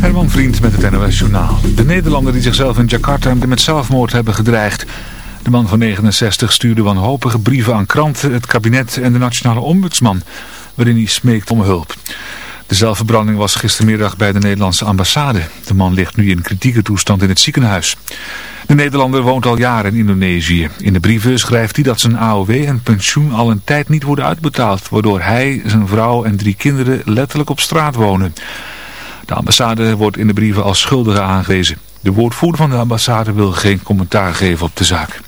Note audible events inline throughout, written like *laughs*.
Herman Vriend met het NOS Journaal. De Nederlander die zichzelf in Jakarta met zelfmoord hebben gedreigd. De man van 69 stuurde wanhopige brieven aan kranten, het kabinet en de nationale ombudsman, waarin hij smeekt om hulp. De zelfverbranding was gistermiddag bij de Nederlandse ambassade. De man ligt nu in kritieke toestand in het ziekenhuis. De Nederlander woont al jaren in Indonesië. In de brieven schrijft hij dat zijn AOW en pensioen al een tijd niet worden uitbetaald, waardoor hij, zijn vrouw en drie kinderen letterlijk op straat wonen. De ambassade wordt in de brieven als schuldige aangewezen. De woordvoerder van de ambassade wil geen commentaar geven op de zaak.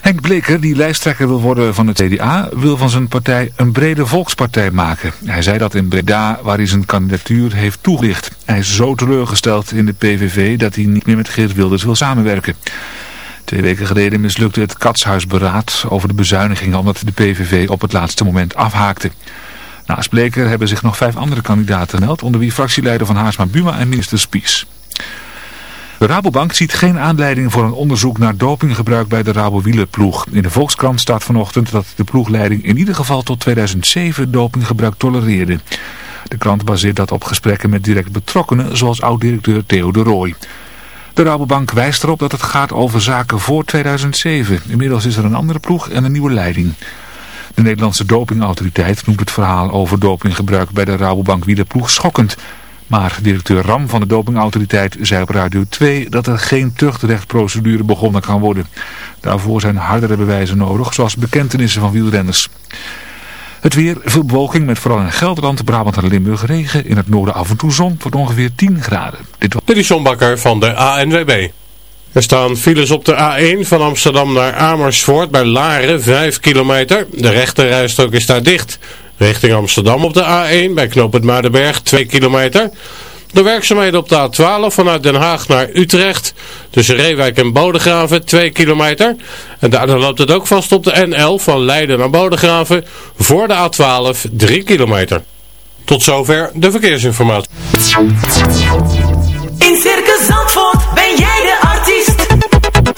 Henk Bleker, die lijsttrekker wil worden van het CDA, wil van zijn partij een brede volkspartij maken. Hij zei dat in Breda, waar hij zijn kandidatuur heeft toegelicht. Hij is zo teleurgesteld in de PVV dat hij niet meer met Geert Wilders wil samenwerken. Twee weken geleden mislukte het Katshuisberaad over de bezuinigingen omdat de PVV op het laatste moment afhaakte. Naast Bleker hebben zich nog vijf andere kandidaten gemeld, onder wie fractieleider van Haarsma Buma en minister Spies. De Rabobank ziet geen aanleiding voor een onderzoek naar dopinggebruik bij de Rabo-wielerploeg. In de Volkskrant staat vanochtend dat de ploegleiding in ieder geval tot 2007 dopinggebruik tolereerde. De krant baseert dat op gesprekken met direct betrokkenen, zoals oud-directeur Theo de Rooij. De Rabobank wijst erop dat het gaat over zaken voor 2007. Inmiddels is er een andere ploeg en een nieuwe leiding. De Nederlandse dopingautoriteit noemt het verhaal over dopinggebruik bij de Rabobank wielerploeg schokkend. Maar directeur Ram van de dopingautoriteit zei op Radio 2 dat er geen tuchtrechtprocedure begonnen kan worden. Daarvoor zijn hardere bewijzen nodig, zoals bekentenissen van wielrenners. Het weer, veel bewolking met vooral in Gelderland, Brabant en Limburg regen. In het noorden af en toe zon tot ongeveer 10 graden. Dit was... Dit is John van de ANWB. Er staan files op de A1 van Amsterdam naar Amersfoort bij Laren, 5 kilometer. De rechterrijstrook is daar dicht. Richting Amsterdam op de A1 bij knooppunt Muidenberg 2 kilometer. De werkzaamheden op de A12 vanuit Den Haag naar Utrecht. Tussen Reewijk en Bodegraven 2 kilometer. En daarna loopt het ook vast op de N11 van Leiden naar Bodegraven. Voor de A12 3 kilometer. Tot zover de verkeersinformatie. In Circus Zandvoort ben jij de artiest.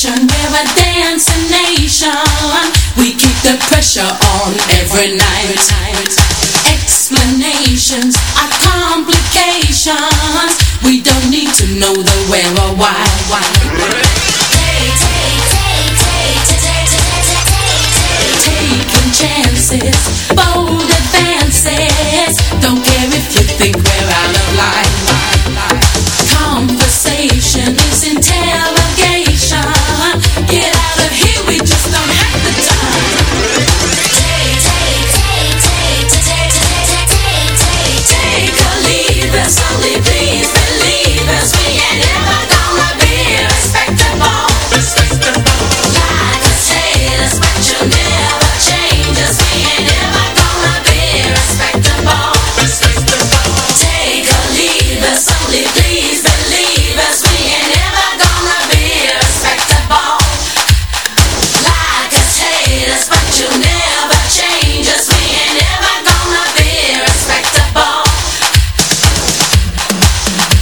Occupation, we're a dancing nation. We keep the pressure on every night. Explanations are complications. We don't need to know the where or why. Taking chances,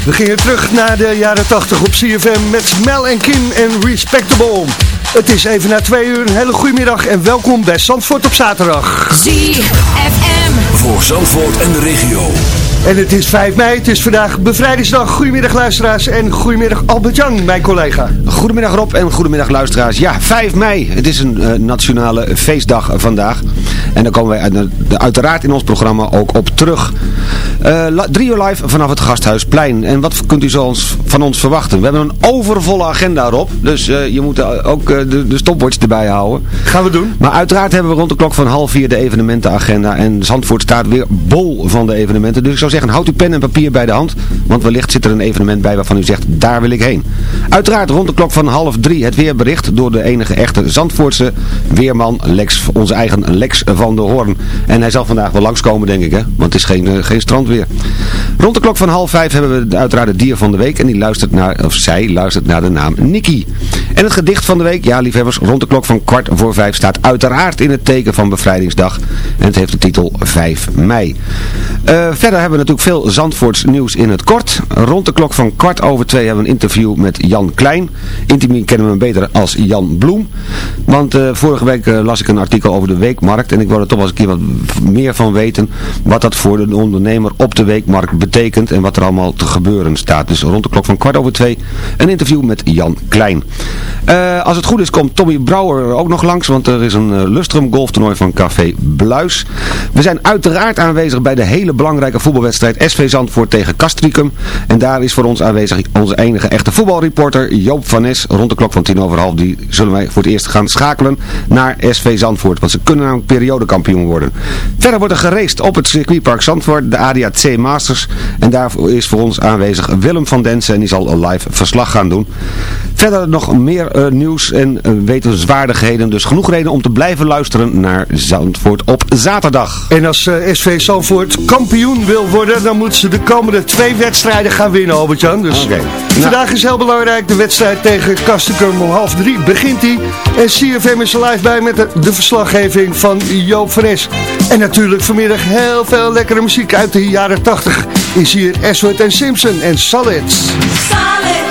We gingen terug naar de jaren 80 op CFM met Mel en Kim en Respectable. Het is even na twee uur. Een hele goede middag en welkom bij Zandvoort op zaterdag. ZFM. Voor Zandvoort en de regio. En het is 5 mei, het is vandaag bevrijdingsdag. Goedemiddag luisteraars en goedemiddag Albert-Jan, mijn collega. Goedemiddag Rob en goedemiddag luisteraars. Ja, 5 mei. Het is een eh, nationale feestdag vandaag. En daar komen wij uiteraard in ons programma ook op terug. Eh, drie uur live vanaf het Gasthuisplein. En wat kunt u zo ons, van ons verwachten? We hebben een overvolle agenda Rob. Dus eh, je moet eh, ook de, de stopwatch erbij houden. Gaan we doen. Maar uiteraard hebben we rond de klok van half vier de evenementenagenda. En Zandvoort staat weer bol van de evenementen. Dus ik zou zeggen, houd uw pen en papier bij de hand. Want wellicht zit er een evenement bij waarvan u zegt, daar wil ik heen. Uiteraard rond de klok van half drie het weerbericht door de enige echte Zandvoortse weerman Lex, onze eigen Lex van der Hoorn. En hij zal vandaag wel langskomen denk ik hè, want het is geen, eh, strandweer. Rond de klok van half vijf hebben we uiteraard het dier van de week. En die luistert naar, of zij luistert naar de naam Nikki. En het gedicht van de week, ja liefhebbers, rond de klok van kwart voor vijf staat uiteraard in het teken van bevrijdingsdag. En het heeft de titel 5 mei. Eh, verder hebben we natuurlijk veel Zandvoorts nieuws in het kort. Rond de klok van kwart over twee hebben we een interview met Jan Klein. Intimi kennen we hem beter als Jan Bloem. Want eh, vorige week eh, las ik een artikel over de weekmarkt. En ik wilde toch wel eens een keer wat meer van weten. Wat dat voor de ondernemer op de weekmarkt betekent. En wat er allemaal te gebeuren staat. Dus rond de klok van kwart over twee een interview met Jan Klein. Eh, als het goed is komt Tommy Brouwer ook nog langs. Want er is een eh, Lustrum golftoernooi van Café Bluis. We zijn uiteraard aanwezig bij de hele belangrijke voetbalwedstrijd SV Zandvoort tegen Castricum. En daar is voor ons aanwezig onze enige echte voetbalreporter Joop van Nes. Rond de klok van tien over half die zullen wij voor het eerst gaan schakelen naar SV Zandvoort. Want ze kunnen namelijk periodekampioen worden. Verder wordt er geraced op het circuitpark Zandvoort, de ADAC Masters. En daar is voor ons aanwezig Willem van Densen en die zal een live verslag gaan doen. Verder nog meer eh, nieuws en uh, wetenswaardigheden. Dus genoeg reden om te blijven luisteren naar Zandvoort op zaterdag. En als eh, SV Zandvoort kampioen wil worden, dan moeten ze de komende twee wedstrijden gaan winnen, Albert-Jan. Dus Oké. vandaag is heel belangrijk. De wedstrijd tegen Kastikum om half drie begint die. En CFM is er live bij met de, de verslaggeving van Joop van Es. En natuurlijk vanmiddag heel veel lekkere muziek uit de jaren 80. Is hier Ashford en Simpson en. Solid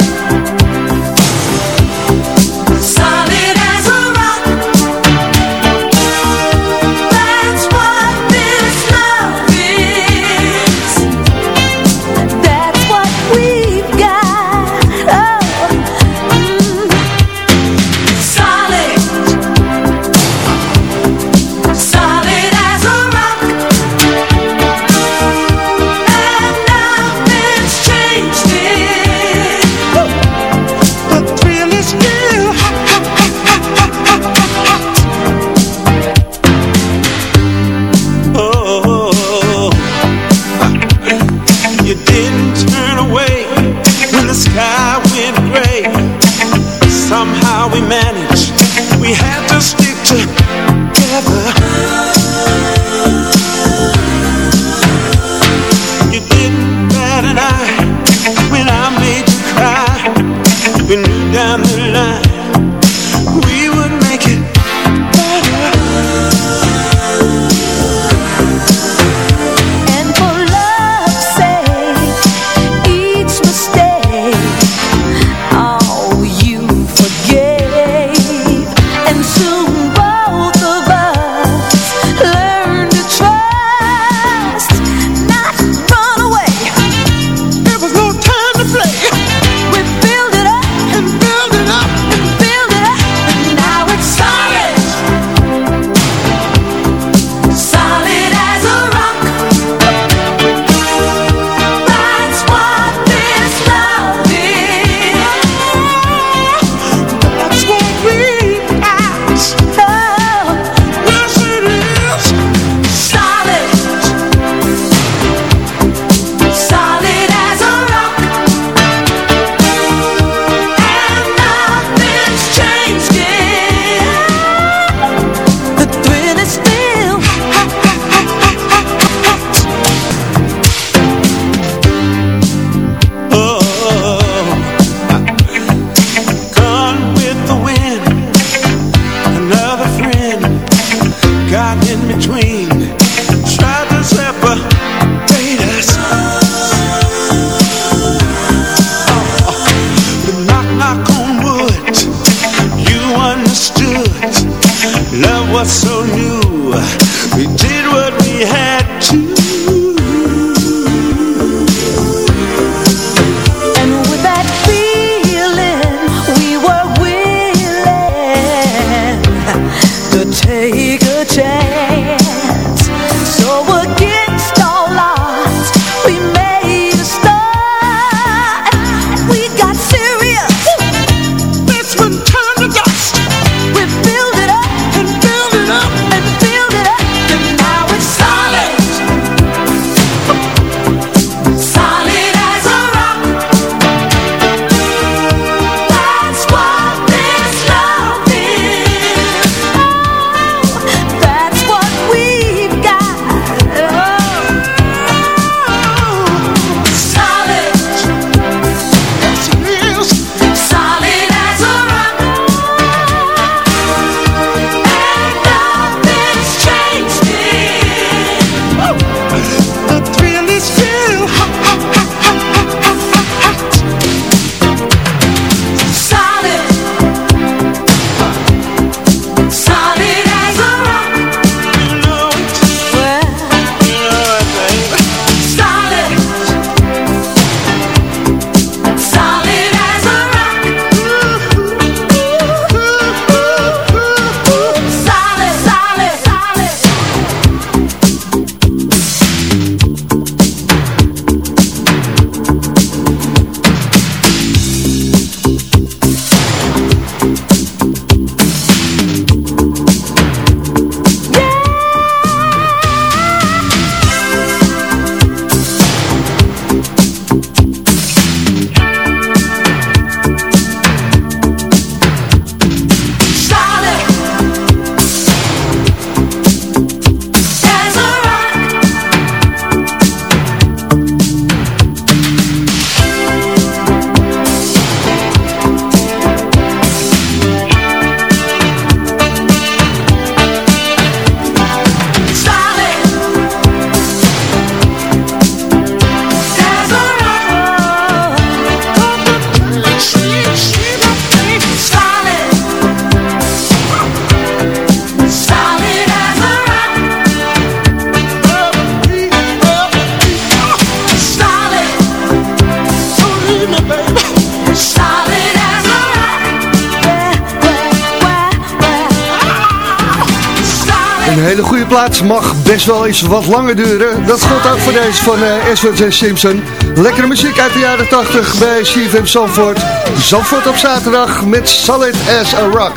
best wel eens wat langer duren. Dat geldt ook voor deze van uh, Simpson. Lekkere muziek uit de jaren 80 bij CFM Zandvoort. Zandvoort op zaterdag met Solid as a Rock.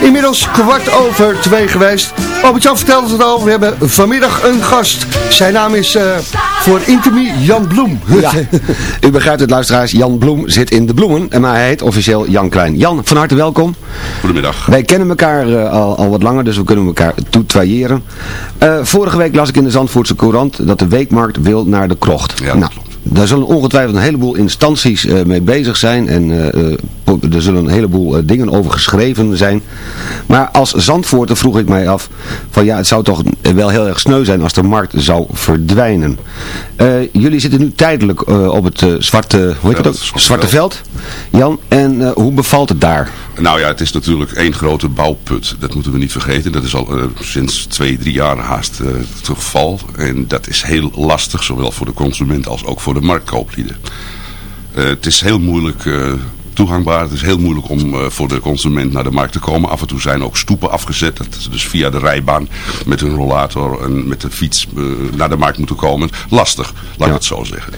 Inmiddels kwart over twee geweest. Albert-Jan vertelde het al, we hebben vanmiddag een gast. Zijn naam is uh, voor Intimi Jan Bloem. Ja, *laughs* u begrijpt het luisteraars, Jan Bloem zit in de bloemen, maar hij heet officieel Jan Klein. Jan, van harte welkom. Goedemiddag. Wij kennen elkaar uh, al, al wat langer, dus we kunnen elkaar toetrailleren. Uh, vorige week las ik in de Zandvoortse Courant dat de weekmarkt wil naar de krocht. Ja, nou, daar zullen ongetwijfeld een heleboel instanties uh, mee bezig zijn en uh, er zullen een heleboel uh, dingen over geschreven zijn. Maar als Zandvoorter vroeg ik mij af van ja, het zou toch wel heel erg sneu zijn als de markt zou verdwijnen. jullie zitten nu tijdelijk op het zwarte, hoe heet ja, het ook? Zwarte veld. Jan, en hoe bevalt het daar? Nou ja, het is natuurlijk één grote bouwput. Dat moeten we niet vergeten. Dat is al sinds twee, drie jaar haast het geval. En dat is heel lastig, zowel voor de consument als ook voor de marktkooplieden. Het is heel moeilijk toegangbaar. Het is heel moeilijk om uh, voor de consument naar de markt te komen. Af en toe zijn ook stoepen afgezet. Dat ze dus via de rijbaan met hun rollator en met de fiets uh, naar de markt moeten komen. Lastig, laat ik het zo zeggen.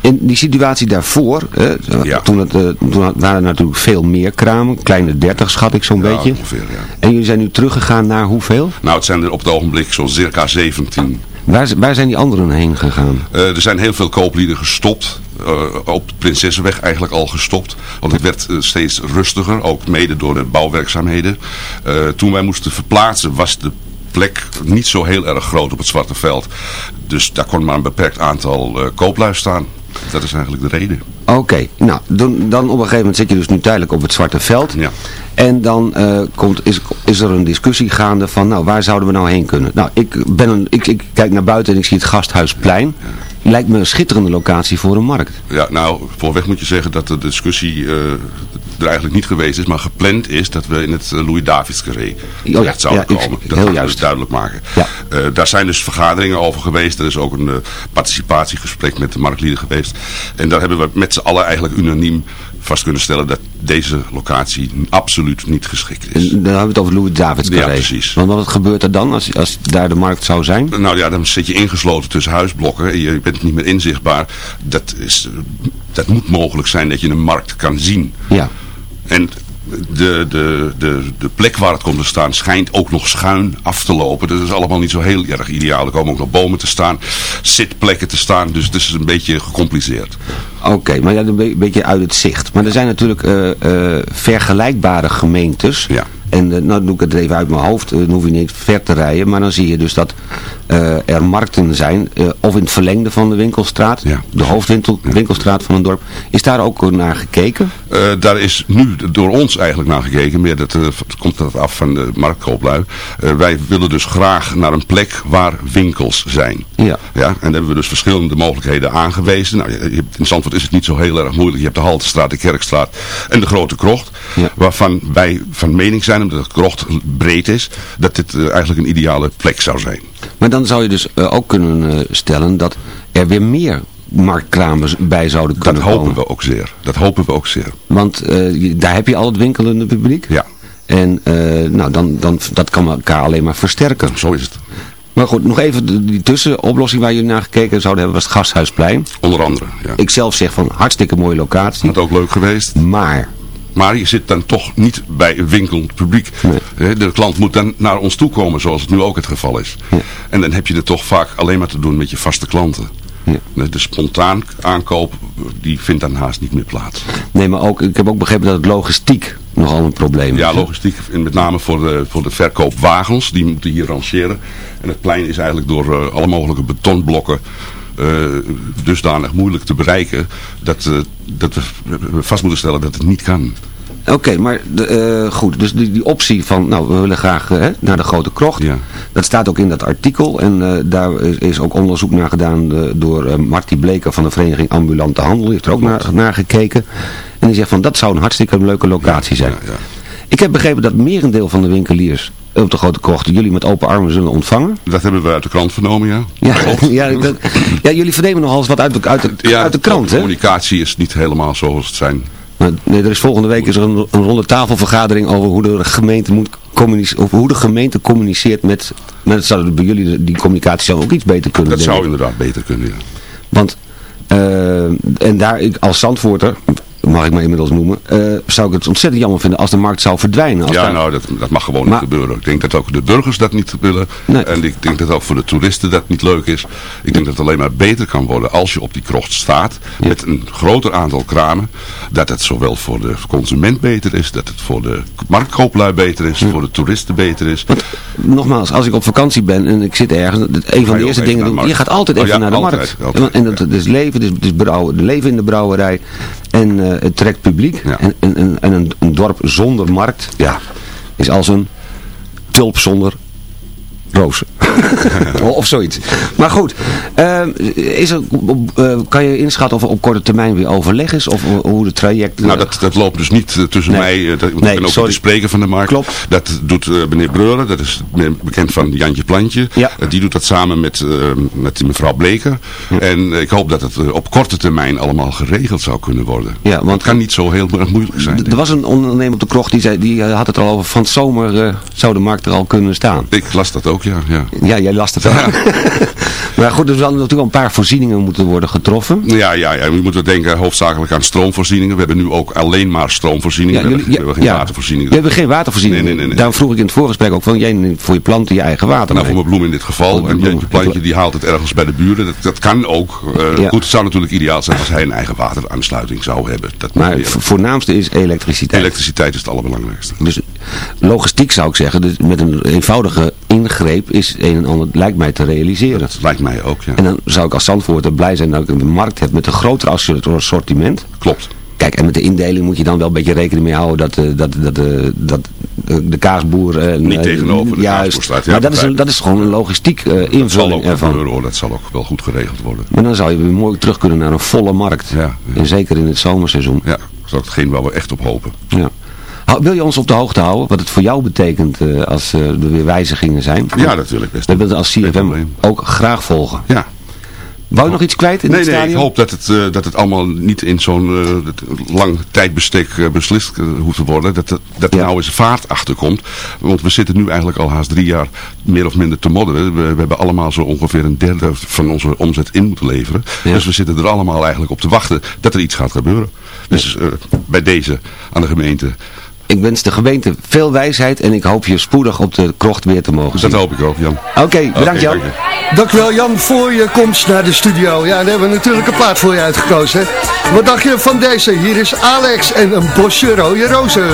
In die situatie daarvoor, hè, Ja. toen, het, uh, toen waren er natuurlijk veel meer kramen. Kleine 30 schat ik zo'n Ja, beetje. ongeveer, ja. En jullie zijn nu teruggegaan naar hoeveel? Nou, het zijn er op het ogenblik zo'n circa 17. Waar, waar zijn die anderen heen gegaan? Uh, er zijn heel veel kooplieden gestopt. Uh, op de Prinsessenweg eigenlijk al gestopt. Want het werd uh, steeds rustiger. Ook mede door de bouwwerkzaamheden. Toen wij moesten verplaatsen was de plek niet zo heel erg groot op het Zwarte Veld. Dus daar kon maar een beperkt aantal kooplui staan. Dat is eigenlijk de reden. Oké, okay. nou dan, dan op een gegeven moment zit je dus nu tijdelijk op het Zwarte Veld. Ja. En dan uh, komt, is, is er een discussie gaande van, nou waar zouden we nou heen kunnen? Nou, ik, ben een, ik, ik kijk naar buiten en ik zie het Gasthuisplein. Lijkt me een schitterende locatie voor een markt. Ja, nou, voorweg moet je zeggen dat de discussie uh, er eigenlijk niet geweest is, maar gepland is dat we in het uh, Louis Davids carré oh, ja, zouden ja, komen. Ik, dat heel juist. duidelijk maken. Ja. Uh, daar zijn dus vergaderingen over geweest. Er is ook een uh, participatiegesprek met de marktlieden geweest. En daar hebben we met z'n allen eigenlijk unaniem vast kunnen stellen dat deze locatie absoluut niet geschikt is. En dan hebben we het over Louis Davids carré. Ja, precies. Want wat gebeurt er dan als, als daar de markt zou zijn? Nou ja, dan zit je ingesloten tussen huisblokken. Je bent niet meer inzichtbaar. Dat, is, dat moet mogelijk zijn dat je een markt kan zien. Ja. En de, de, de, de plek waar het komt te staan schijnt ook nog schuin af te lopen. Dat is allemaal niet zo heel erg ideaal. Er komen ook nog bomen te staan, zitplekken te staan. Dus het is een beetje gecompliceerd. Oké, okay, maar ja, een beetje uit het zicht. Maar er zijn natuurlijk uh, uh, vergelijkbare gemeentes. Ja. En uh, nou doe ik het even uit mijn hoofd, dan hoef je niet ver te rijden. Maar dan zie je dus dat er markten zijn, uh, of in het verlengde van de winkelstraat, ja. de hoofdwinkelstraat van een dorp. Is daar ook naar gekeken? Uh, daar is nu door ons eigenlijk naar gekeken, meer dat komt dat af van de marktkooplui. Wij willen dus graag naar een plek waar winkels zijn. Ja. ja en daar hebben we dus verschillende mogelijkheden aangewezen. Nou, in Zandvoort is het niet zo heel erg moeilijk. Je hebt de Haltestraat, de Kerkstraat en de Grote Krocht. Ja. Waarvan wij van mening zijn, omdat de krocht breed is, dat dit eigenlijk een ideale plek zou zijn. Maar dan zou je dus uh, ook kunnen uh, stellen dat er weer meer marktkramen bij zouden kunnen Dat hopen komen. we ook zeer. Dat hopen we ook zeer. Want uh, daar heb je al het winkelende publiek. Ja. En uh, nou, dan, dan, dat kan elkaar alleen maar versterken. Zo is het. Maar goed, nog even die tussenoplossing waar jullie naar gekeken zouden hebben was het Gasthuisplein. Onder andere, ja. Ik zelf zeg van hartstikke mooie locatie. Had ook leuk geweest. Maar... Maar je zit dan toch niet bij een winkelend publiek. Nee. De klant moet dan naar ons toe komen, zoals het nu ook het geval is. Ja. En dan heb je het toch vaak alleen maar te doen met je vaste klanten. Ja. De spontaan aankoop, die vindt dan haast niet meer plaats. Nee, maar ook, ik heb ook begrepen dat het logistiek nogal een probleem is. Ja, logistiek, met name voor de, voor de verkoopwagens, die moeten hier rangeren. En het plein is eigenlijk door uh, alle mogelijke betonblokken dusdanig moeilijk te bereiken, dat, uh, dat we, vast moeten stellen dat het niet kan. Oké, okay, maar de, uh, goed, dus die, die optie van, nou, we willen graag uh, naar de Grote Krocht. Ja. Dat staat ook in dat artikel en uh, daar is, is, ook onderzoek naar gedaan door Marty Bleker van de Vereniging Ambulante Handel. Die heeft er ook naar, naar, gekeken. En die zegt van, dat zou een hartstikke leuke locatie zijn. Ja, ja. Ik heb begrepen dat merendeel van de winkeliers op de Grote Krocht jullie met open armen zullen ontvangen. Dat hebben we uit de krant vernomen, ja. Ja, *laughs* ja, dat, ja jullie vernemen nogal eens wat uit de, uit de, ja, uit de krant, de communicatie is niet helemaal zoals het zijn. Nee, er is volgende week is er een, een ronde tafelvergadering over hoe de gemeente moet communice- of hoe de gemeente communiceert met, met dat zou bij jullie die communicatie zou ook iets beter kunnen Dat zou inderdaad beter kunnen, ja. Want, eh, en daar, ik, als Zandvoorter, mag ik me inmiddels noemen, eh, zou ik het ontzettend jammer vinden als de markt zou verdwijnen. Als Ja, daar- nou, dat, dat mag gewoon Maar- niet gebeuren. Ik denk dat ook de burgers dat niet willen. Nee. En ik denk dat ook voor de toeristen dat niet leuk is. Ik denk dat het alleen maar beter kan worden als je op die krocht staat. Met een groter aantal kramen. Dat het zowel voor de consument beter is. Dat het voor de marktkooplui beter is. Voor de toeristen beter is. Nogmaals, als ik op vakantie ben en ik zit ergens, een van de eerste dingen doen, je gaat altijd Oh even ja, naar de altijd, markt. altijd, en dat is leven, het is brouwen, leven in de brouwerij en eh, het trekt publiek. Ja. En, en, en, en een, een dorp zonder markt Ja. is als een tulp zonder rozen. *laughs* of zoiets. Maar goed, ehm, is er, eh, kan je inschatten of er op korte termijn weer overleg is? Of hoe het traject... Nou, dat, dat loopt dus niet eh, tussen Nee. mij, eh, dat, ik Nee, ben ook sorry. de spreker van de markt. Klopt. Dat doet eh, meneer Breuren, dat is bekend van Jantje Plantje. Ja. Eh, die doet dat samen met, eh, met mevrouw Bleker. En ik hoop dat het eh, op korte termijn allemaal geregeld zou kunnen worden. Ja, want- het kan niet zo heel erg moeilijk zijn. er was een ondernemer op de krocht die, zei, die eh, had het al over van zomer eh, zou de markt er al kunnen staan. Ik las dat ook, ja. ja. Ja, jij last het wel. *laughs* maar goed, er zullen natuurlijk een paar voorzieningen moeten worden getroffen. Ja, ja, ja, we moeten denken hoofdzakelijk aan stroomvoorzieningen. We hebben nu ook alleen maar stroomvoorzieningen. we, hebben, we hebben geen watervoorzieningen. We hebben geen watervoorziening. Nee, nee, nee, nee. Daarom vroeg ik in het voorgesprek ook van, jij neemt voor je planten je eigen water Nou, mee. voor mijn bloem in dit geval. Voor En. Jantje Plantje die haalt het ergens bij de buren. Dat, dat kan ook. Eh. Goed, het zou natuurlijk ideaal zijn als hij een eigen wateraansluiting zou hebben. Dat Maar het voornaamste is elektriciteit. Elektriciteit is het allerbelangrijkste. Dus logistiek zou ik zeggen, dus met een eenvoudige ingreep is een en ander, lijkt mij te realiseren. Dat lijkt mij ook, ja. En dan zou ik als Zandvoorter blij zijn dat ik een markt heb met een groter assortiment. Klopt. Kijk, en met de indeling moet je dan wel een beetje rekening mee houden dat, eh, dat, dat, eh, dat eh, de kaasboer... eh, Niet tegenover de juist. kaasboer staat, ja, maar dat is, een, dat is gewoon een logistiek eh, Dat zal invulling ook ervan. Dat zal ook wel goed geregeld worden. Maar dan zou je weer mooi terug kunnen naar een volle markt. Ja, ja. En zeker in het zomerseizoen. Ja, dat is hetgeen waar we echt op hopen. Ja. Wil je ons op de hoogte houden wat het voor jou betekent eh, als eh, er weer wijzigingen zijn? Ja, natuurlijk best. We willen als CFM ook graag volgen. Ja. Wou je nog iets kwijt in Nee, het nee, ik stadion? hoop dat het, eh, dat het allemaal niet in zo'n lang tijdbestek beslist hoeft te worden. Dat, dat er Ja. nou eens vaart achter komt. Want we zitten nu eigenlijk al haast drie jaar meer of minder te modderen. We, we hebben allemaal zo ongeveer een derde van onze omzet in moeten leveren. Ja. Dus we zitten er allemaal eigenlijk op te wachten dat er iets gaat gebeuren. Dus bij deze aan de gemeente, Ik wens de gemeente veel wijsheid en ik hoop je spoedig op de krocht weer te mogen zien. dat hoop ik ook Jan. Oké, bedankt Oké, Jan. dank je. Dankjewel Jan voor je komst naar de studio. Ja, daar hebben we natuurlijk een plaat voor je uitgekozen. Hè? Wat dacht je van deze? Hier is Alex en een bosje rode rozen.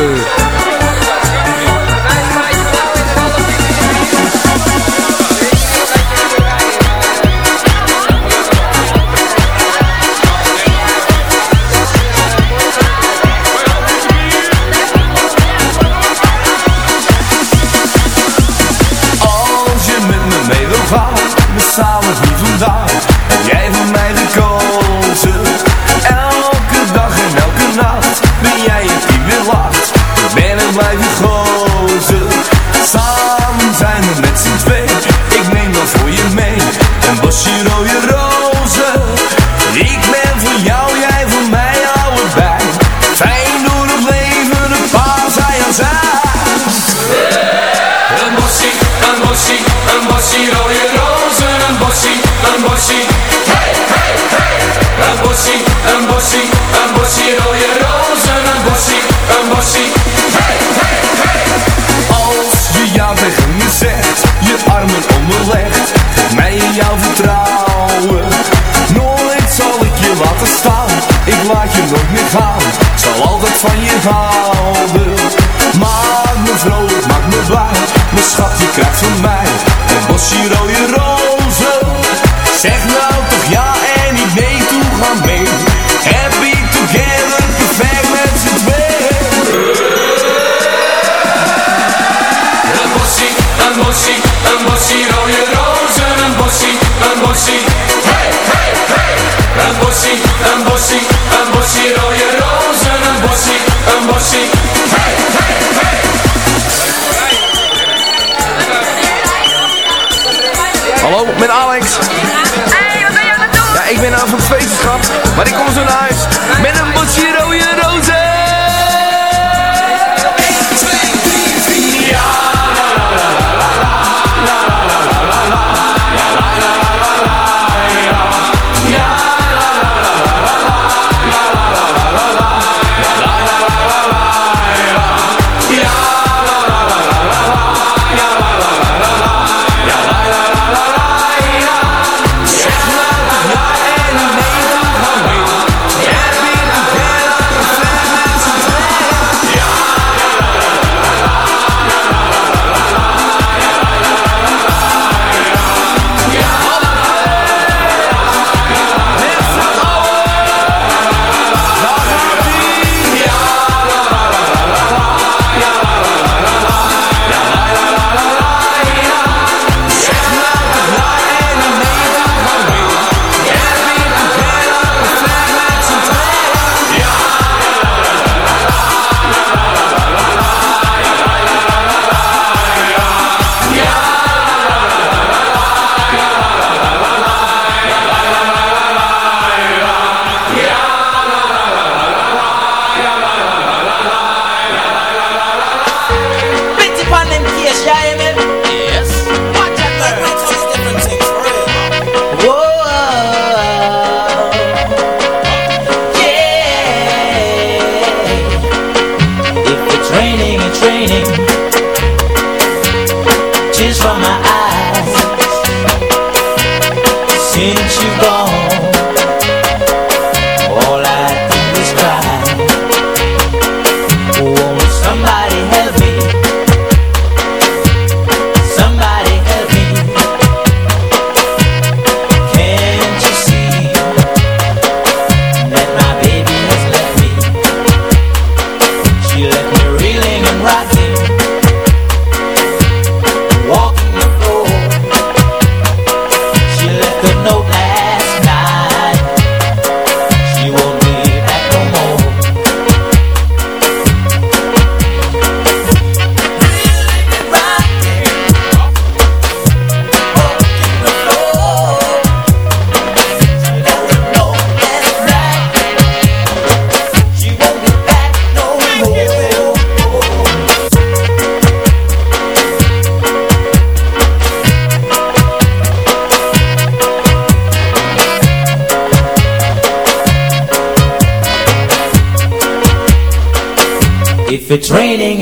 Hallo, met Alex. Hey, wat ben je aan het doen? Ja, ik ben aan van het feest, schat. Maar ik kom zo naar huis met een bosje Yeah.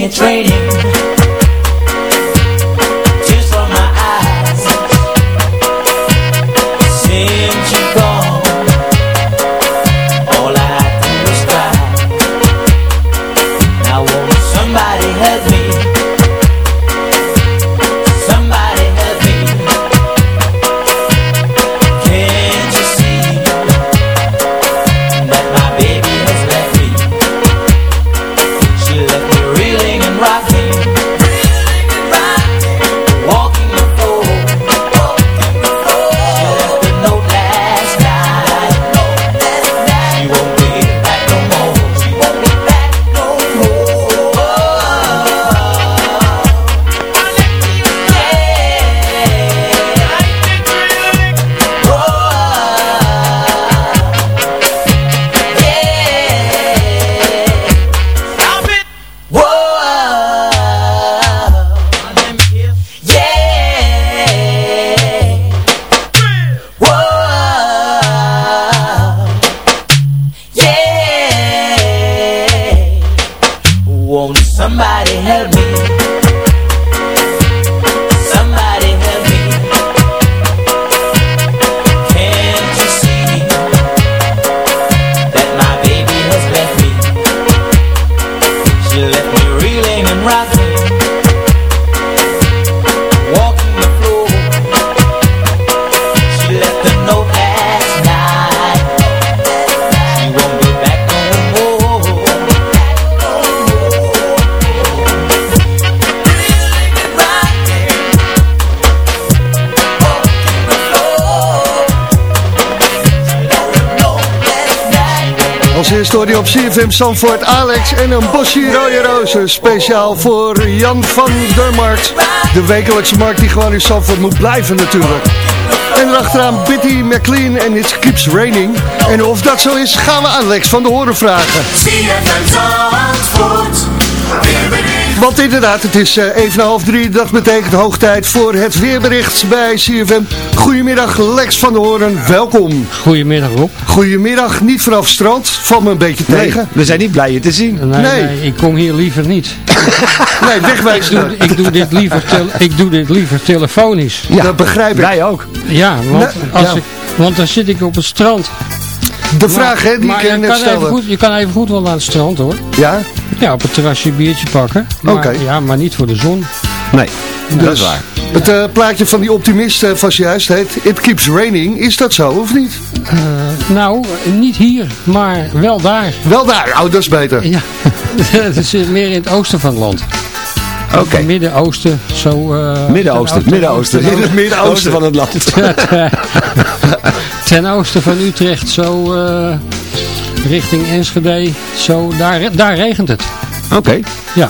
It's raining. CFM Zandvoort Alex en een bosje rode rozen. Speciaal voor Jan van der Markt. De wekelijkse markt die gewoon in Zandvoort moet blijven natuurlijk. En erachteraan Bitty McLean en It Keeps Raining. En of dat zo is, gaan we aan Lex van de Horen vragen. CFM Zandvoort. Weerbericht. Want inderdaad, het is eh, even na half drie. Dat betekent hoog tijd voor het weerbericht bij CFM. Goedemiddag Lex van der Horen, welkom. Goedemiddag Rob. Goedemiddag, niet vanaf strand. Valt me een beetje tegen. we zijn niet blij je te zien. Nee, Nee. nee, ik kom hier liever niet. *laughs* Nee, Ik wegwijzen. doe, ik, doe dit liever ik doe dit liever telefonisch. Ja, dat begrijp ik. Wij ook. Ja, want, als ja. Ik, want dan zit ik op het strand. De vraag hè, die maar ik je net kan, even goed, je kan even goed wel aan het strand hoor. Ja, Ja, op het terrasje een biertje pakken. Oké. Ja, maar niet voor de zon. Nee, dat Dus- is waar. het eh, plaatje van die optimist eh, van juist heet It Keeps Raining. Is dat zo of niet? Eh, nou, niet hier, maar wel daar. Wel daar, oh *laughs* dat is beter. Ja, het is meer in het oosten van het land. Oké. Midden-oosten, zo... eh, Midden-Oosten, ten- Midden-Oosten. In het Midden-Oosten. Oosten van het land. *laughs* ten oosten van Utrecht, zo eh, richting Enschede, zo, daar, daar regent het. Oké. Ja.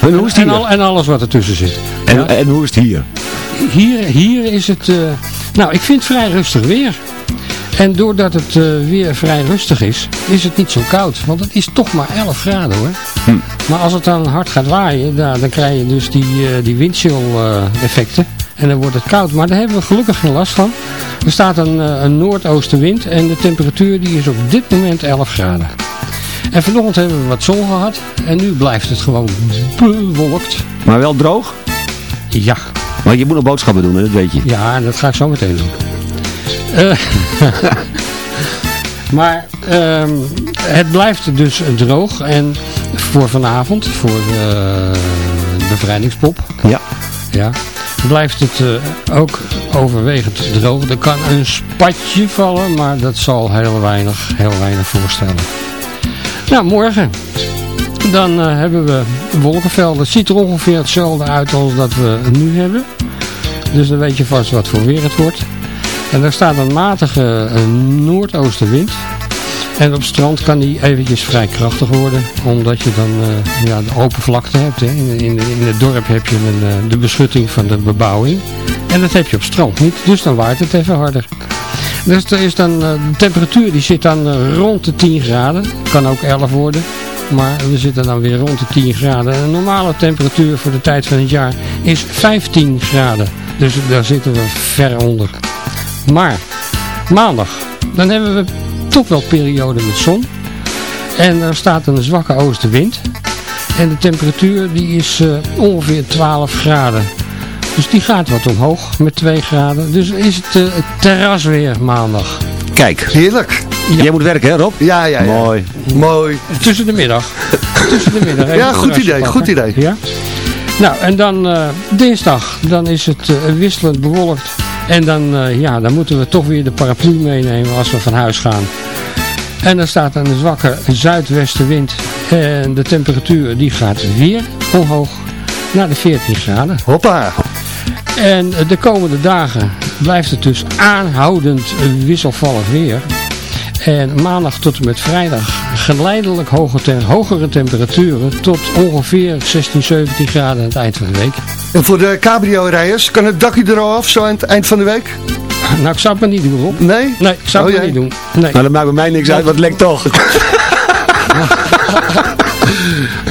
En hoe is het En, al, en alles wat ertussen zit. En, Ja. en hoe is het hier? Hier, hier is het, eh, nou ik vind het vrij rustig weer. En doordat het eh, weer vrij rustig is, is het niet zo koud. Want het is toch maar 11 graden hoor. Hm. Maar als het dan hard gaat waaien, nou, dan krijg je dus die, eh, die windchill eh, effecten. En dan wordt het koud. Maar daar hebben we gelukkig geen last van. Er staat een, een noordoostenwind en de temperatuur die is op dit moment 11 graden. En vanochtend hebben we wat zon gehad. En nu blijft het gewoon bewolkt. Maar wel droog? Ja, Maar je moet nog boodschappen doen, hè, dat weet je. Ja, en dat ga ik zo meteen doen. Eh, *laughs* maar ehm, het blijft dus droog. En voor vanavond, voor de bevrijdingspop, Ja. ja, blijft het eh, ook overwegend droog. Er kan een spatje vallen, maar dat zal heel weinig, heel weinig voorstellen. Nou, morgen. Dan eh, hebben we wolkenvelden. Het ziet er ongeveer hetzelfde uit als dat we nu hebben. Dus dan weet je vast wat voor weer het wordt. En er staat een matige noordoostenwind. En op strand kan die eventjes vrij krachtig worden. Omdat je dan eh, ja, de open vlakte hebt. Hè. In, in, het dorp heb je een, eh, de beschutting van de bebouwing. En dat heb je op strand niet. Dus dan waait het even harder. Dus is dan, eh, de temperatuur die zit dan rond de 10 graden. Kan ook 11 worden. Maar we zitten dan weer rond de 10 graden. En een normale temperatuur voor de tijd van het jaar is 15 graden. Dus daar zitten we ver onder. Maar maandag, dan hebben we toch wel periode met zon. En er staat een zwakke oostenwind. En de temperatuur die is eh, ongeveer 12 graden. Dus die gaat wat omhoog met 2 graden. Dus is het, eh, het terras weer maandag. Kijk. Heerlijk. Jij moet werken, hè Rob? Ja, ja, ja. Mooi. Mooi. Tussen de middag. Tussen de middag. Ja, goed idee, pakken. goed idee. Ja? Nou, en dan eh, dinsdag, dan is het wisselend bewolkt. En dan, eh, ja, dan moeten we toch weer de paraplu meenemen als we van huis gaan. En er staat een zwakke zuidwestenwind. En de temperatuur die gaat weer omhoog naar de 14 graden. Hoppa. En de komende dagen blijft het dus aanhoudend wisselvallig weer. En maandag tot en met vrijdag geleidelijk hogere temperaturen tot ongeveer 16, 17 graden aan het eind van de week. En voor de cabrio-rijders, kan het dakje er al af zo aan het eind van de week? Nou, ik zou het maar niet doen, Rob. Nee? Nee, ik zou Oh, het maar jee. niet doen. Nee. Nou, dat maakt bij mij niks uit, want het lekt toch. *laughs*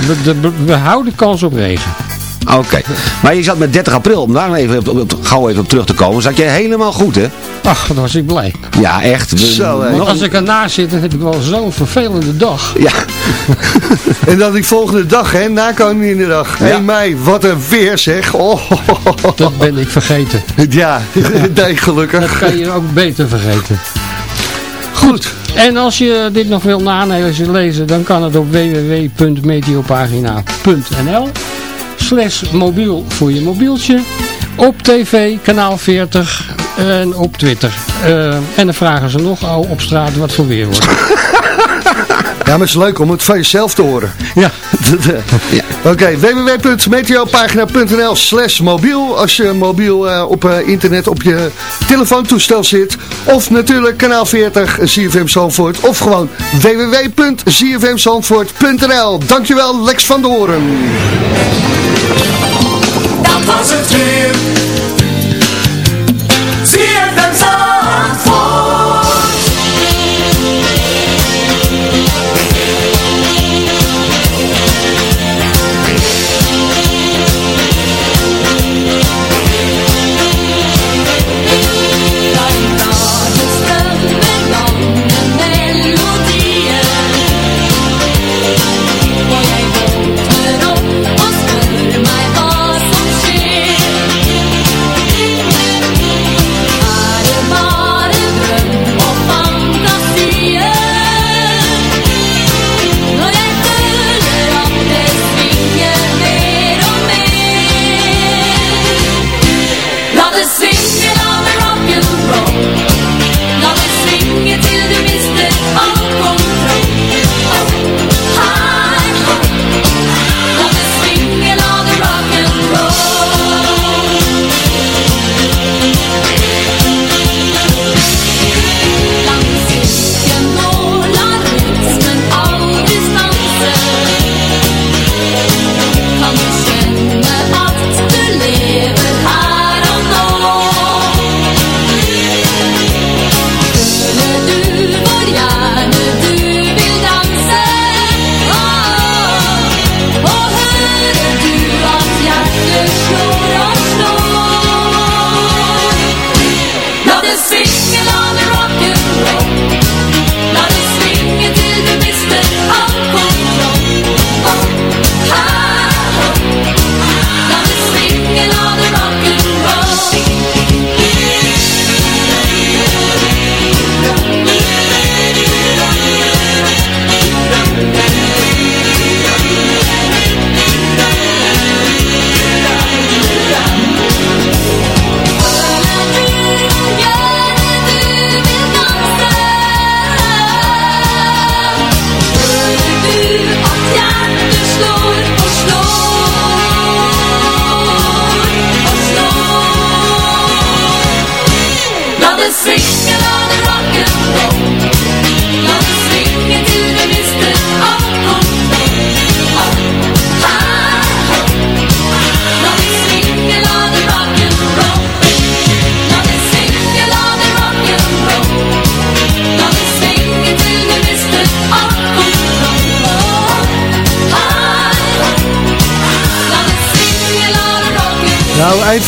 We, de- we houden kans op regen. Oké. Maar je zat met 30 april, om daar even op, op, op- gauw even op terug te komen, zat je helemaal goed, hè? Ach, dan was ik blij. Ja, echt. We- Zo, hè. Want als ik ernaast zit, dan heb ik wel zo'n vervelende dag. Ja. *laughs* En dan die volgende dag, hè, na Koninginnedag. 1 mei, wat een weer zeg. Oh, Dat ben ik vergeten. ja, *laughs* nee, gelukkig. Dat kan je ook beter vergeten. Goed. En als je dit nog wil nalezen, lezen, dan kan het op www.meteopagina.nl slash mobiel voor je mobieltje. Op tv, kanaal 40 en op Twitter. Eh, en dan vragen ze nog al op straat wat voor weer wordt. *laughs* Ja, maar het is leuk om het van jezelf te horen. Ja. *laughs* Ja. Oké, www.meteopagina.nl slash mobiel. Als je mobiel eh, op eh, internet op je telefoontoestel zit. Of natuurlijk kanaal 40, CFM Zandvoort. Of gewoon www.cfmzandvoort.nl Dankjewel, Lex van Doren. Dat was het weer.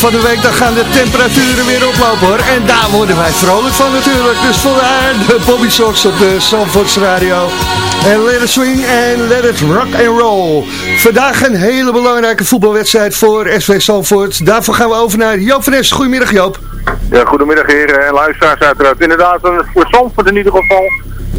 Van de week dan gaan de temperaturen weer oplopen hoor. En daar worden wij vrolijk van natuurlijk. Dus vandaar de Bobby Sox op de Zandvoorts Radio. En let it swing en let it rock and roll. Vandaag een hele belangrijke voetbalwedstrijd voor SV Zandvoort. Daarvoor gaan we over naar Joop van. Goedemiddag Joop. Ja, goedemiddag heren en luisteraars uiteraard. Inderdaad, voor Zandvoort in ieder geval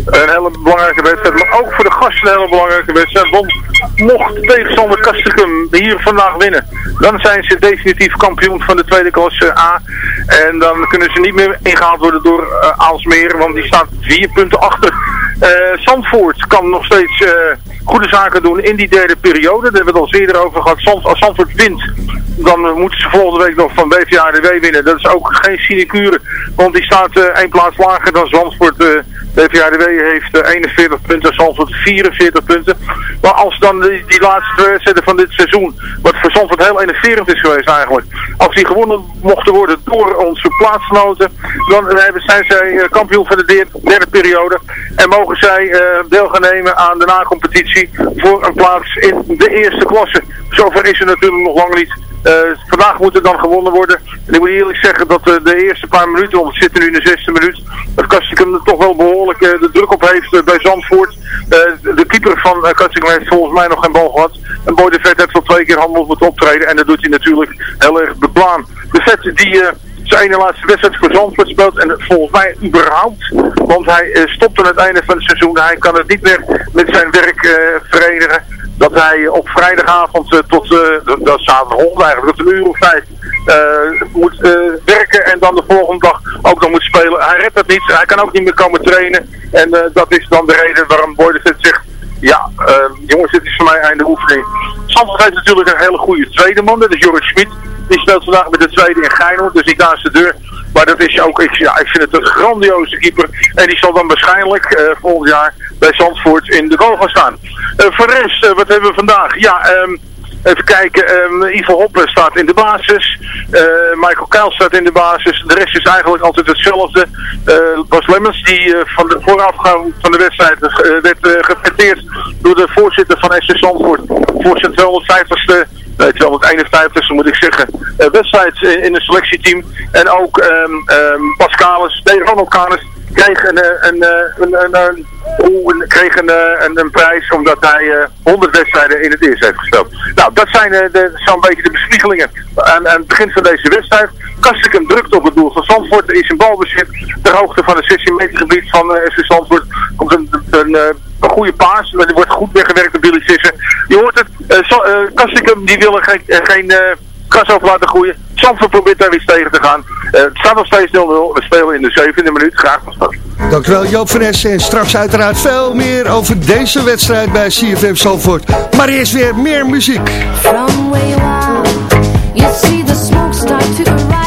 een hele belangrijke wedstrijd. Maar ook voor de gasten een hele belangrijke wedstrijd. Want mocht tegenstander Kastikum hier vandaag winnen, dan zijn ze definitief kampioen van de tweede klasse A. En dan kunnen ze niet meer ingehaald worden door uh, Aalsmeer, want die staat vier punten achter. Uh, kan nog steeds uh, goede zaken doen in die derde periode. Daar hebben we het al eerder over gehad. Als Zandvoort wint, dan moeten ze volgende week nog van BVADW winnen. Dat is ook geen sinecure, want die staat één plaats lager dan Zandvoort. BVADW heeft 41 punten, Zandvoort 44 punten. Maar als dan die, laatste wedstrijden van dit seizoen, wat voor Zandvoort heel enerverend is geweest eigenlijk, als die gewonnen mochten worden door onze plaatsgenoten, dan zijn zij kampioen van de derde, periode en mogen zij uh, deel gaan nemen aan de na-competitie voor een plaats in de eerste klasse. Zover is er natuurlijk nog lang niet. Uh, vandaag moet er dan gewonnen worden. En ik moet eerlijk zeggen dat uh, de eerste paar minuten, want we zitten nu in de zesde minuut, dat Kastikum er toch wel behoorlijk uh, de druk op heeft bij Zandvoort. de keeper van Kastikum heeft volgens mij nog geen bal gehad. En Boy Vet heeft al twee keer handel moeten optreden en dat doet hij natuurlijk heel erg beplaan. De Vet die zijn ene laatste wedstrijd voor Zandvoort en volgens mij überhaupt, want hij stopt aan het einde van het seizoen. Hij kan het niet meer met zijn werk verenigen dat hij op vrijdagavond uh, tot, dat zaterdagochtend eigenlijk, tot een uur of vijf, moet werken en dan de volgende dag ook nog moet spelen. Hij redt het niet, hij kan ook niet meer komen trainen en dat is dan de reden waarom Boy de Vet zegt, ja, jongens, dit is voor mij einde oefening. Zandvoort heeft natuurlijk een hele goede tweede man, dat is Joris Schmid. Die speelt vandaag met de tweede in Geinoord, dus niet naast de deur. Maar dat is ook, ik, ja, ik vind het een grandioze keeper. En die zal dan waarschijnlijk uh, volgend jaar bij Zandvoort in de goal gaan staan. Uh, voor de rest, uh, wat hebben we vandaag? Ja, um, even kijken. Um, Ivo Hoppe staat in de basis. Michael Kuil staat in de basis. De rest is eigenlijk altijd hetzelfde. Bas Lemmens, die van de voorafgang van de wedstrijd werd gepresenteerd door de voorzitter van SC Zandvoort. Voor zijn 250ste nee, 251 moet ik zeggen, uh, wedstrijd in een selectieteam. En ook um, um, Pascalis, nee, Ronald kreeg een, een, een, een, een, een kreeg een, een, prijs omdat hij uh, 100 wedstrijden in het eerste heeft gespeeld. Nou, dat zijn uh, zo'n beetje de bespiegelingen aan, aan het begin van deze wedstrijd. Kastikum drukt op het doel van Zandvoort, is een balbezit ter hoogte van het 16 meter gebied van uh, Zandvoort. Komt een, een, goede paas, maar die wordt goed weggewerkt door Billy Sissen. Je hoort het, uh, Kastikum die willen geen, geen gas over laten groeien. Zandvoort probeert daar iets tegen te gaan. Uh, het staat nog steeds 0-0. We spelen in de zevende minuut. Graag tot straks. Dankjewel Joop van Essen. En straks uiteraard veel meer over deze wedstrijd bij CFM Zandvoort. Maar eerst weer meer muziek. From where you are, you see the smoke start to arise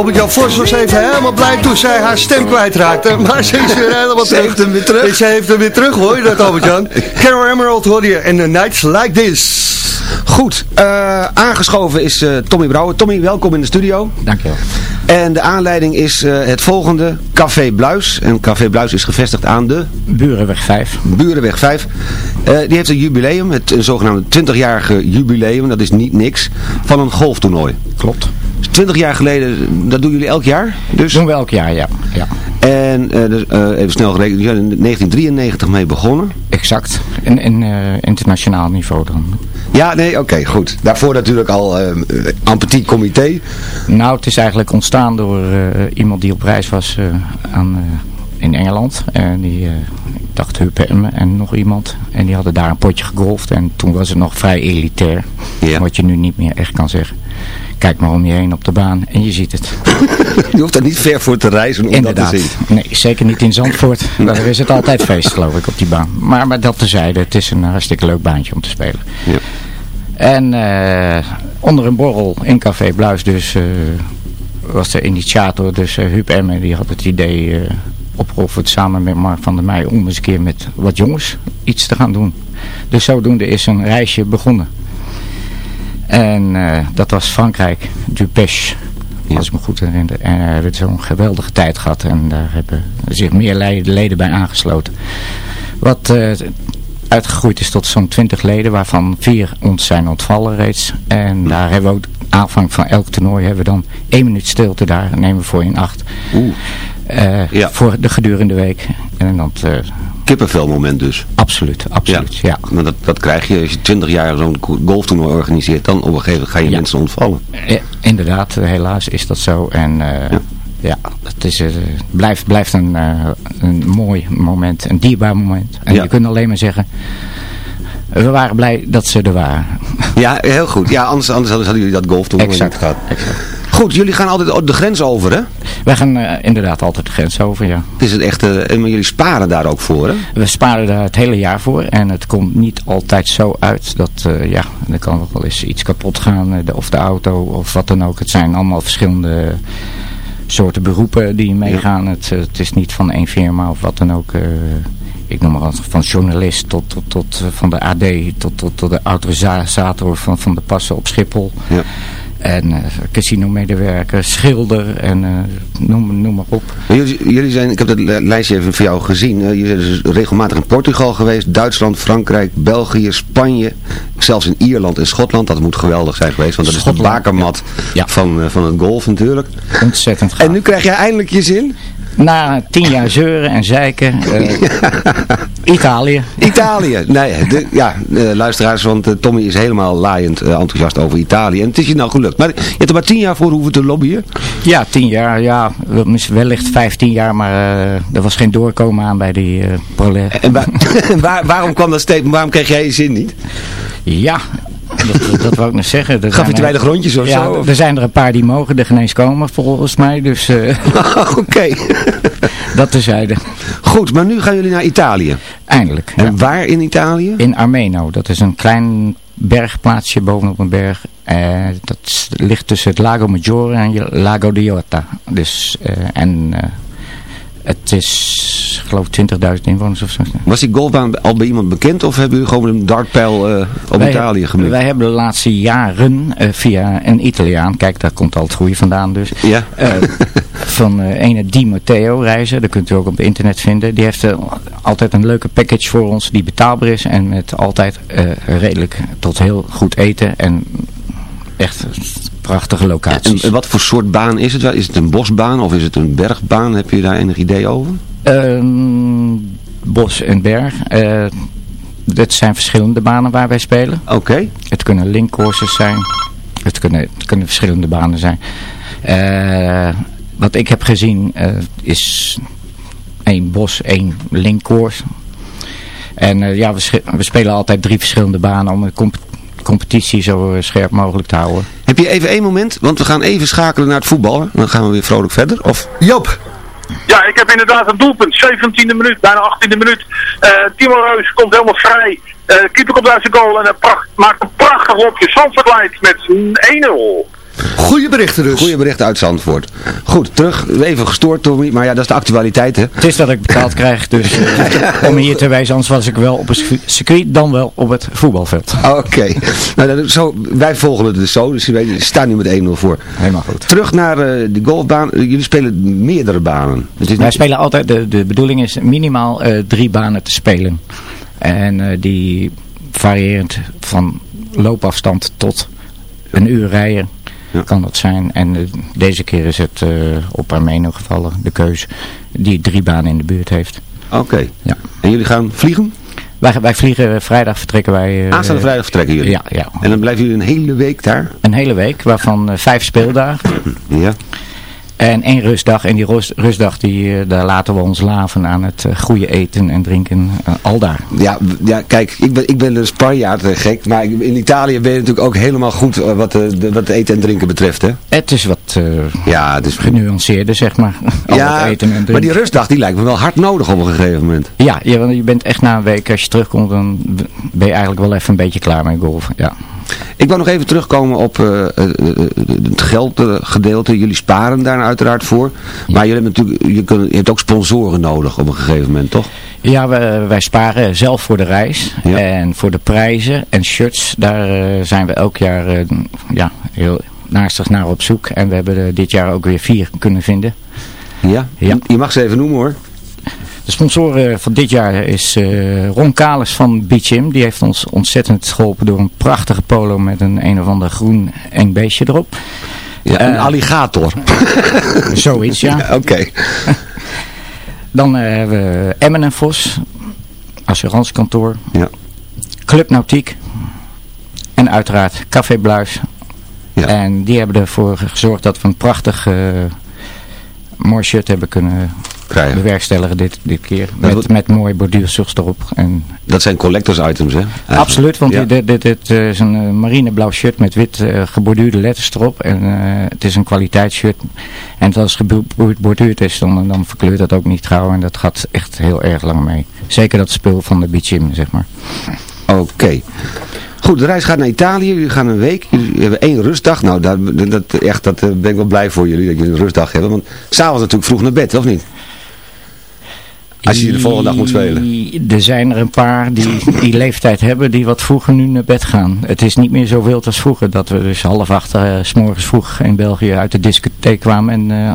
Albert-Jan Vos was even helemaal blij toen zij haar stem kwijtraakte. *laughs* Maar ze is weer helemaal Ze terug. heeft hem weer terug. Ze heeft hem weer terug, hoor je dat Albert-Jan? *laughs* Carol Emerald hoor je en The Nights Like This. Goed, eh, aangeschoven is eh, Tommy Brouwer. Tommy, welkom in de studio. Dankjewel. En de aanleiding is eh, het volgende, Café Bluis. En Café Bluis is gevestigd aan de... Burenweg 5. Burenweg 5. Eh, die heeft een jubileum, het een zogenaamde 20-jarige jubileum, dat is niet niks, van een golftoernooi. Klopt. 20 jaar geleden, dat doen jullie elk jaar? Dus? Doen we elk jaar, ja. ja. En eh, dus, eh, even snel gerekend, jullie zijn in 1993 mee begonnen. Exact. In, in eh, internationaal niveau dan. Ja, nee, oké, goed. Daarvoor natuurlijk al eh een petit comité. Nou, het is eigenlijk ontstaan door iemand die op reis was aan, in Engeland. En die, ik dacht Huub Emme en nog iemand. En die hadden daar een potje gegolfd. En toen was het nog vrij elitair. Wat je nu niet meer echt kan zeggen. Kijk maar om je heen op de baan en je ziet het. *laughs* Je hoeft er niet ver voor te reizen om Inderdaad. dat te zien. Nee, zeker niet in Zandvoort. Daar is het altijd feest, geloof ik, op die baan. Maar, maar dat tezijde, het is een hartstikke leuk baantje om te spelen. Ja. En eh, onder een borrel in Café Bluis dus eh, was de initiator, dus uh, Huub Emmer, die had het idee opgeofferd samen met Mark van der Meij om eens een keer met wat jongens iets te gaan doen. Dus zodoende is een reisje begonnen. En uh, dat was Frankrijk, Dupèche, ja. als ik me goed herinner. En we hebben zo'n geweldige tijd gehad en daar hebben zich meer leden bij aangesloten. Wat uh, uitgegroeid is tot zo'n 20 leden, waarvan vier ons zijn ontvallen reeds. En daar hebben we ook aanvang van elk toernooi hebben we dan één minuut stilte daar, nemen we voor in acht. Uh, ja. Voor de gedurende week. En dat, uh, Kippenvelmoment dus. Absoluut, absoluut, ja. ja. Maar dat, dat krijg je als je 20 jaar zo'n golftoernooi organiseert, dan op een gegeven moment ga je ja. mensen ontvallen. Inderdaad, helaas is dat zo. En ja. het is, blijft, blijft een, een mooi moment, een dierbaar moment. En je kunt alleen maar zeggen, we waren blij dat ze er waren. Ja, heel goed. Ja, anders, anders hadden jullie dat golftoernooi exact, niet gehad. Exact. Goed, jullie gaan altijd de grens over, hè? Wij gaan uh, inderdaad altijd de grens over, ja. Het is het echt, uh, maar jullie sparen daar ook voor, hè? We sparen daar het hele jaar voor en het komt niet altijd zo uit dat, uh, ja, er kan nog wel eens iets kapot gaan, de, of de auto of wat dan ook. Het zijn allemaal verschillende soorten beroepen die meegaan. Ja. Het, het, is niet van één firma of wat dan ook ik noem maar wat, van journalist tot, tot, tot van de AD tot, tot, tot de autorisator van, van de passen op Schiphol. Ja. En uh, casino-medewerker, schilder en uh, noem, noem maar op. Jullie, jullie zijn, ik heb dat lijstje even voor jou gezien. Uh, jullie zijn dus regelmatig in Portugal geweest, Duitsland, Frankrijk, België, Spanje. Zelfs in Ierland en Schotland. Dat moet geweldig zijn geweest, want dat Schotland, is de bakermat ja. Ja. Van, van het golf natuurlijk. Ontzettend gaaf. En nu krijg jij eindelijk je zin? Na tien jaar zeuren en zeiken, uh, *laughs* Italië. Italië, nee, de, ja, uh, luisteraars, want uh, Tommy is helemaal laaiend enthousiast over Italië. En het is je nou gelukt. Maar je hebt er maar tien jaar voor hoeven te lobbyen? Ja, tien jaar, ja, wellicht vijftien jaar, maar er was geen doorkomen aan bij die uh, En waar, *laughs* waar, waarom kwam dat steeds, waarom kreeg jij je zin niet? Ja, dat, dat wou ik nog zeggen. Er Gaf je te weinig rondjes of ja, zo? Er zijn er een paar die mogen er geen eens komen volgens mij. Dus, uh, *laughs* Oké. *laughs* Dat tezijde. Goed, maar nu gaan jullie naar Italië. Eindelijk. En ja. waar in Italië? In Armeno. Dat is een klein bergplaatsje bovenop een berg. Uh, dat ligt tussen het Lago Maggiore en Lago di Jota. Dus, uh, en... Het is, geloof ik, 20.000 inwoners of zo. Was die golfbaan al bij iemand bekend of hebben jullie gewoon een dartpijl uh, op wij, Italië gemikt? Wij hebben de laatste jaren uh, via een Italiaan, kijk daar komt al het goede vandaan dus, ja. uh, van ene Di Matteo reizen, dat kunt u ook op internet vinden. Die heeft altijd een leuke package voor ons die betaalbaar is en met altijd redelijk tot heel goed eten en echt prachtige locaties. En wat voor soort baan is het? Is het een bosbaan of is het een bergbaan? Heb je daar enig idee over? Um, bos en berg. Uh, dit zijn verschillende banen waar wij spelen. Oké. Okay. Het kunnen linkcourses zijn. Het kunnen, het kunnen verschillende banen zijn. Uh, wat ik heb gezien uh, is één bos, één linkcourse. En ja, we, we, spelen altijd drie verschillende banen om een competitie competitie zo scherp mogelijk te houden. Heb je even één moment? Want we gaan even schakelen naar het voetbal. Dan gaan we weer vrolijk verder. Of Joop? Ja, ik heb inderdaad een doelpunt. 17e minuut, bijna 18e minuut. Uh, Timo Reus komt helemaal vrij. Uh, keeper komt uit zijn goal en pracht, maakt een prachtig lopje. Zandvoort leidt met 1-0. Goede berichten dus. Goede berichten uit Zandvoort. Goed, terug. Even gestoord, Tommy. Maar ja, dat is de actualiteit, hè? Het is dat ik betaald krijg, dus *laughs* eh, om hier te wijzen, anders was ik wel op het circuit, dan wel op het voetbalveld. Oké. Nou, zo, wij volgen het dus zo, dus je staat nu met 1-0 voor. Helemaal goed. Terug naar eh, de golfbaan. Eh, jullie spelen meerdere banen. Het is Wij spelen altijd, de, de bedoeling is minimaal eh, drie banen te spelen. En eh, die variërend van loopafstand tot een uur rijden kan dat zijn. En eh, deze keer is het eh, op Armeno gevallen, de keuze, die drie banen in de buurt heeft. Oké. Ja. En jullie gaan vliegen? Wij, wij vliegen eh, vrijdag vertrekken wij. eh, Aanstaande vrijdag vertrekken jullie? Ja, ja. En dan blijven jullie een hele week daar? Een hele week, waarvan vijf speeldagen. Ja. En één rustdag. En die rust- rustdag, die, eh, daar laten we ons laven aan het eh, goede eten en drinken. eh, al daar. Ja, ja, kijk, ik ben, ik ben een Spanjaard gek, maar in Italië ben je natuurlijk ook helemaal goed wat, de, wat eten en drinken betreft, hè? Het is wat ja, het is genuanceerder, zeg maar. *laughs* Ja, eten en drinken. maar die rustdag die lijkt me wel hard nodig op een gegeven moment. Ja, ja, want je bent echt na een week, als je terugkomt, dan ben je eigenlijk wel even een beetje klaar met golfen. Ja. Ik wou nog even terugkomen op eh, eh, eh, het geldgedeelte. Jullie sparen daar uiteraard voor. Maar jullie hebben natuurlijk, je, kunt, je hebt ook sponsoren nodig op een gegeven moment, toch? Ja, we, wij sparen zelf voor de reis en voor de prijzen en shirts. Daar zijn we elk jaar ja, heel naastig naar op zoek. En we hebben dit jaar ook weer vier kunnen vinden. Ja? Ja. Je mag ze even noemen hoor. De sponsor eh, van dit jaar is eh, Ron Kalis van Beach Gym. Die heeft ons ontzettend geholpen door een prachtige polo met een een of ander groen eng beestje erop. Ja, een Eh, alligator. *laughs* Zoiets, ja. *laughs* Oké. *laughs* Dan hebben we Emmen en Vos, assurancekantoor. Ja. Club Nautiek. En uiteraard Café Bluis. En die hebben ervoor gezorgd dat we een prachtig eh, mooi shirt hebben kunnen bewerkstelligen dit, dit keer. Met, met mooie borduursels erop. En Dat zijn collectors items, hè? Eigenlijk. Absoluut, want Ja. dit, dit, dit eh, is een eh, marineblauw shirt met wit eh, geborduurde letters erop. En het is een kwaliteitsshirt. En als het geborduurd is, dan, dan verkleurt dat ook niet gauw. En dat gaat echt heel erg lang mee. Zeker dat spul van de Beach Gym, zeg maar. Oké. Goed, de reis gaat naar Italië. Jullie gaan een week. Jullie hebben één rustdag. Nou, dat, dat, echt, dat ben ik wel blij voor jullie dat jullie een rustdag hebben. Want s'avonds natuurlijk vroeg naar bed, of niet? Als je de volgende dag moet spelen. Er zijn er een paar die die leeftijd hebben die wat vroeger nu naar bed gaan. Het is niet meer zo wild als vroeger. Dat we dus half acht eh, s morgens vroeg in België uit de discotheek kwamen en eh,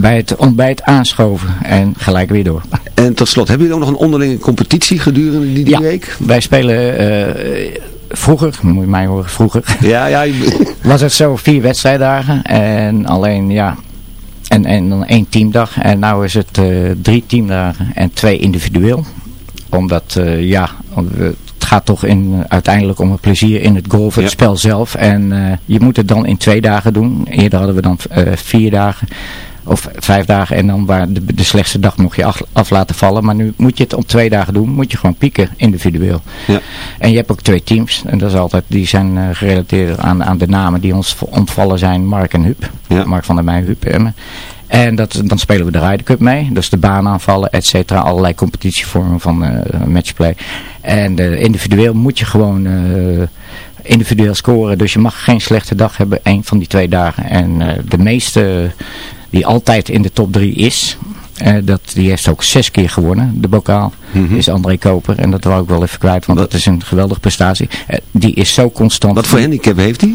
bij het ontbijt aanschoven. En gelijk weer door. En tot slot, hebben jullie ook nog een onderlinge competitie gedurende die, die week? Wij spelen eh, vroeger, moet je mij horen, vroeger. Ja, ja. Was het zo vier wedstrijddagen en alleen ja, en, en dan één teamdag. En nu is het eh, drie teamdagen en twee individueel. Omdat eh, ja, het gaat toch in, uiteindelijk om het plezier in het golf, het Ja. spel zelf. En eh, je moet het dan in twee dagen doen. Eerder hadden we dan vier dagen of vijf dagen en dan waar de, de slechtste dag mocht je af, af laten vallen. Maar nu moet je het op twee dagen doen, moet je gewoon pieken individueel. Ja. En je hebt ook twee teams en dat is altijd, die zijn eh, gerelateerd aan, aan de namen die ons ontvallen zijn, Mark en Huub. Mark van der Meij, Huub Emmen. En dat, dan spelen we de Ryder Cup mee. Dus de baanaanvallen, et cetera. Allerlei competitievormen van eh, matchplay. En eh, individueel moet je gewoon individueel scoren. Dus je mag geen slechte dag hebben, één van die twee dagen. En de meeste die altijd in de top drie is... eh, dat, die heeft ook zes keer gewonnen, de bokaal, Mhm. is André Koper. En dat wou ik wel even kwijt, want dat is een geweldige prestatie. Eh, die is zo constant. Wat voor handicap heeft hij?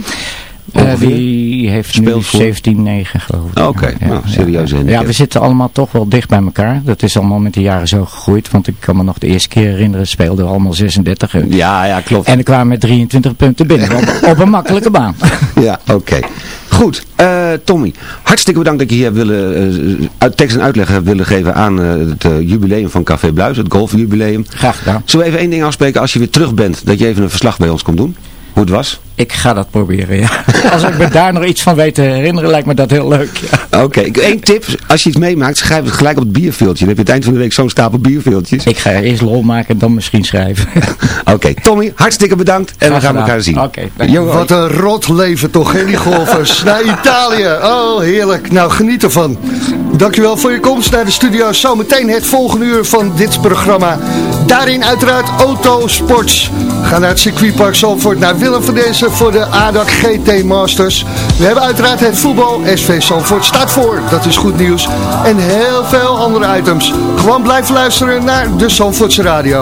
Eh, Ongeveer? die heeft nu Speelt voor? 17-9 geloof ik. Oké, nou, serieuze ja. Ja, we zitten allemaal toch wel dicht bij elkaar. Dat is allemaal met de jaren zo gegroeid. Want ik kan me nog de eerste keer herinneren, speelden we allemaal 36. En, ja, ja, klopt. En ik kwamen met 23 punten binnen. op, *laughs* op een makkelijke baan. Ja, oké. Goed, eh, Tommy, hartstikke bedankt dat je hier willen, eh, uit tekst en uitleg hebt willen geven aan eh, het eh, jubileum van Café Bluis, het golfjubileum. Graag gedaan. Zullen we even één ding afspreken als je weer terug bent, dat je even een verslag bij ons komt doen? Hoe het was? Ik ga dat proberen, ja. *laughs* Als ik me daar nog iets van weet te herinneren, lijkt me dat heel leuk. Ja. Oké, Eén tip, als je iets meemaakt, schrijf het gelijk op het bierveeltje. Dan heb je het eind van de week zo'n stapel bierveeltjes. Ik ga eerst lol maken en dan misschien schrijven. *laughs* Oké, Tommy, hartstikke bedankt en we gaan elkaar zien. Oké, Jongen, Wat een rot leven toch, hè, die golfers. *laughs* Naar Italië. Oh, heerlijk. Nou, geniet ervan. Dankjewel voor je komst naar de studio. Zometeen het volgende uur van dit programma. Daarin uiteraard Autosports. Gaan naar het circuitpark Zalvoort naar Willem van Voor de ADAC GT Masters. We hebben uiteraard het voetbal. SV Zalvoort staat voor. Dat is goed nieuws. En heel veel andere items. Gewoon blijven luisteren naar de Zalvoortse Radio.